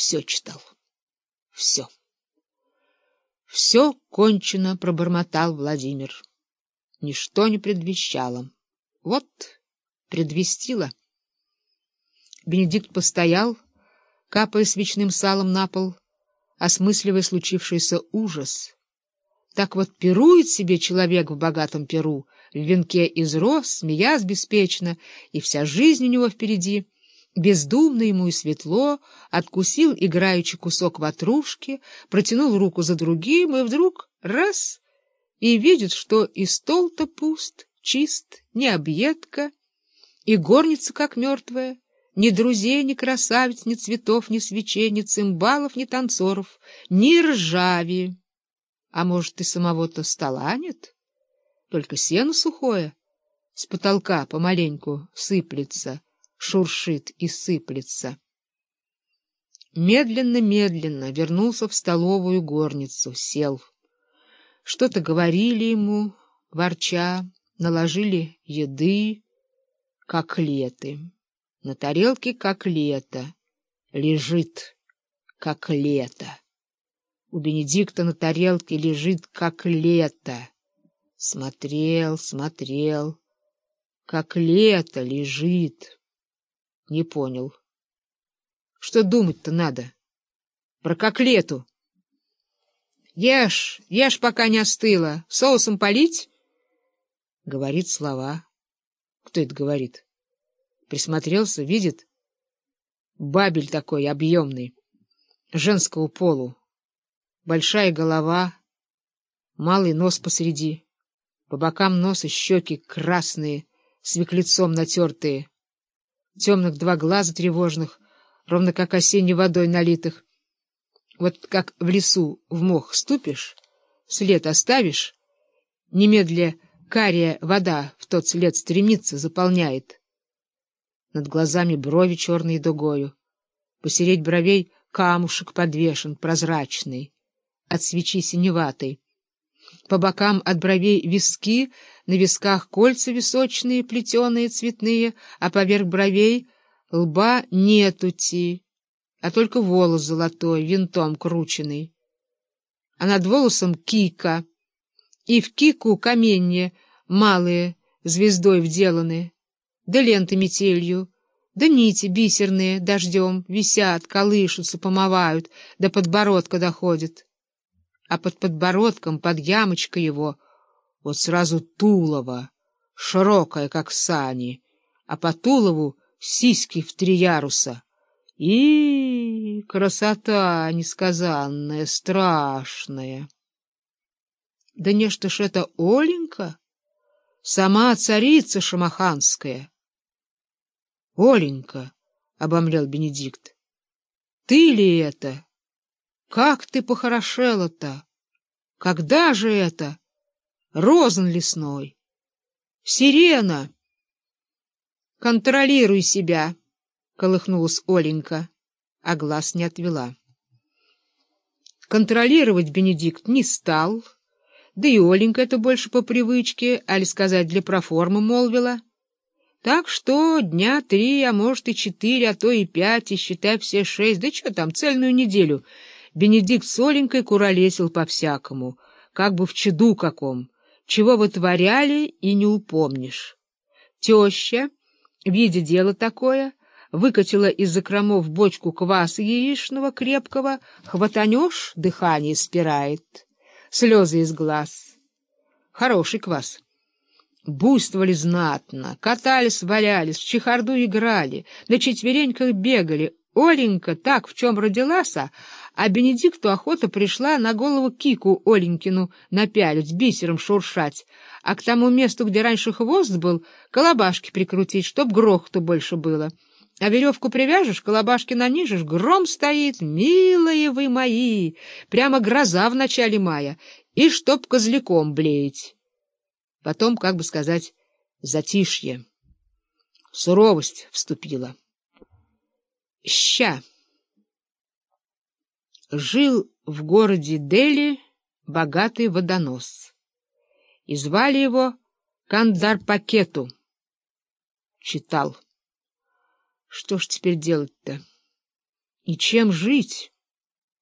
Все читал. Все. Все кончено, пробормотал Владимир. Ничто не предвещало. Вот предвестило. Бенедикт постоял, капая свечным салом на пол, осмысливая случившийся ужас. Так вот пирует себе человек в богатом перу, в венке из роз, смеясь беспечно, и вся жизнь у него впереди. Бездумно ему и светло, откусил играючи кусок ватрушки, протянул руку за другим, и вдруг — раз — и видит, что и стол-то пуст, чист, не объедка, и горница как мертвая, ни друзей, ни красавиц, ни цветов, ни свечей, ни цимбалов, ни танцоров, ни ржави. А может, и самого-то стола нет? Только сено сухое с потолка помаленьку сыплется, шуршит и сыплется. Медленно-медленно вернулся в столовую горницу, сел. Что-то говорили ему, ворча, наложили еды, коклеты. На тарелке коклета лежит, как лето. У Бенедикта на тарелке лежит, как лето. Смотрел, смотрел, как лето лежит. Не понял. Что думать-то надо? Про как лету. Ешь, ешь, пока не остыло. Соусом полить? Говорит слова. Кто это говорит? Присмотрелся, видит. Бабель такой объемный, женского полу. Большая голова, малый нос посреди. По бокам носа щеки красные, свеклецом натертые. Темных два глаза тревожных, ровно как осенней водой налитых. Вот как в лесу в мох ступишь, след оставишь, немедля кария вода в тот след стремится, заполняет. Над глазами брови черные дугою. Посереть бровей камушек подвешен, прозрачный, от свечи синеватой. По бокам от бровей виски, на висках кольца височные, плетеные, цветные, а поверх бровей лба нетути, а только волос золотой, винтом крученный. А над волосом кика, и в кику каменья малые, звездой вделаны, да ленты метелью, да нити бисерные дождем висят, колышутся, помывают, до подбородка доходят а под подбородком, под ямочкой его, вот сразу тулово, широкое, как сани, а по тулову сиськи в три яруса. И красота несказанная, страшная. Да нечто ж это Оленька, сама царица шамаханская. Оленька, — обомлел Бенедикт, — ты ли это? Как ты похорошела-то! Когда же это? Розен лесной! Сирена! Контролируй себя! — колыхнулась Оленька, а глаз не отвела. Контролировать Бенедикт не стал, да и Оленька это больше по привычке, али сказать для проформы молвила. Так что дня три, а может и четыре, а то и пять, и считай все шесть, да что там, цельную неделю — Бенедикт с Оленькой куролесил по-всякому, как бы в чаду каком, чего вытворяли и не упомнишь. Теща, видя дело такое, выкатила из закромов бочку кваса яичного крепкого, хватанешь, дыхание спирает, слезы из глаз. Хороший квас. Буйствовали знатно, катались, валялись, в чехарду играли, на четвереньках бегали. Оленька так в чем родилась, а Бенедикту охота пришла на голову Кику Оленькину напялить, бисером шуршать, а к тому месту, где раньше хвост был, колобашки прикрутить, чтоб грохоту больше было. А веревку привяжешь, колобашки нанижешь, гром стоит, милые вы мои, прямо гроза в начале мая, и чтоб козляком блеять. Потом, как бы сказать, затишье. Суровость вступила. Ща! Жил в городе Дели богатый водонос, и звали его Кандарпакету. Читал. Что ж теперь делать-то? И чем жить?